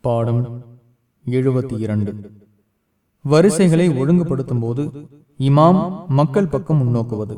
பாடம் எழுபத்தி இரண்டு. வரிசைகளை ஒழுங்குபடுத்தும் போது இமாம் மக்கள் பக்கம் முன்னோக்குவது.